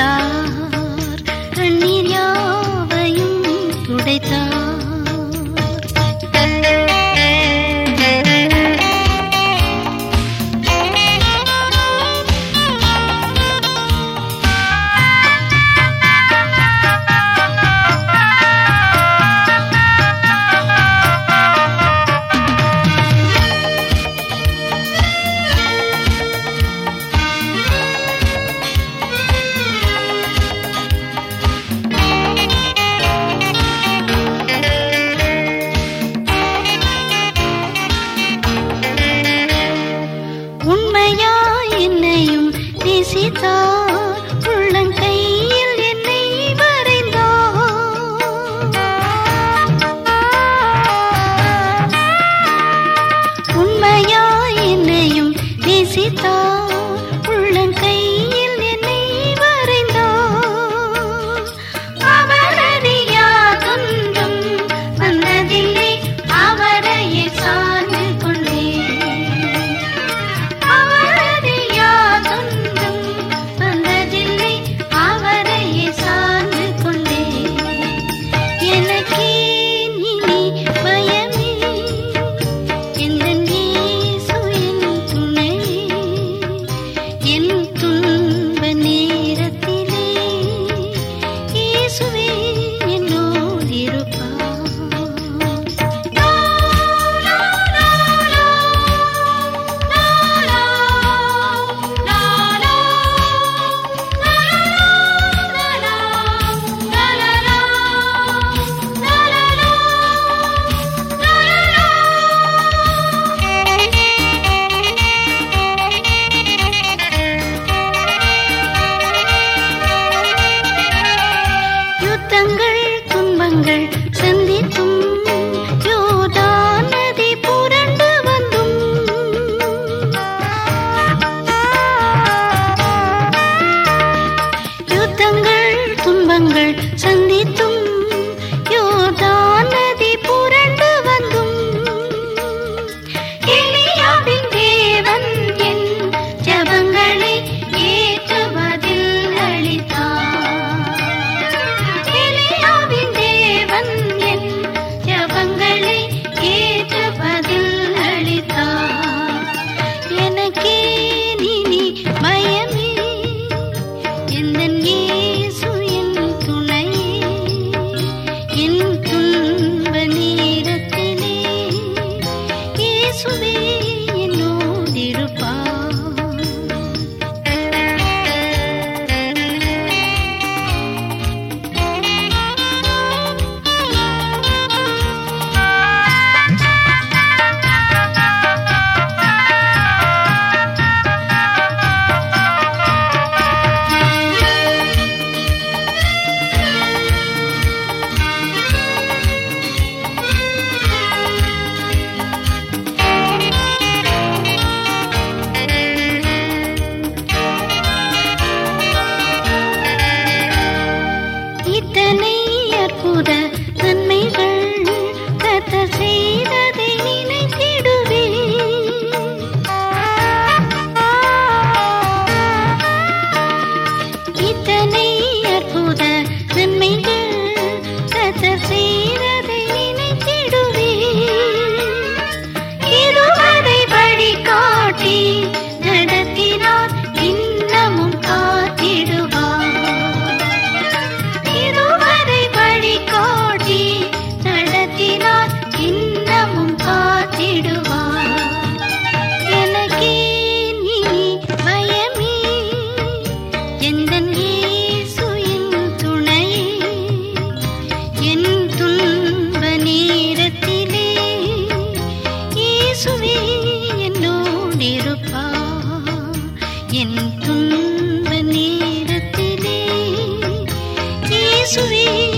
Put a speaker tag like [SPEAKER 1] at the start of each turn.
[SPEAKER 1] está. என்னையும் நேசித்தார் ছবি Sweet.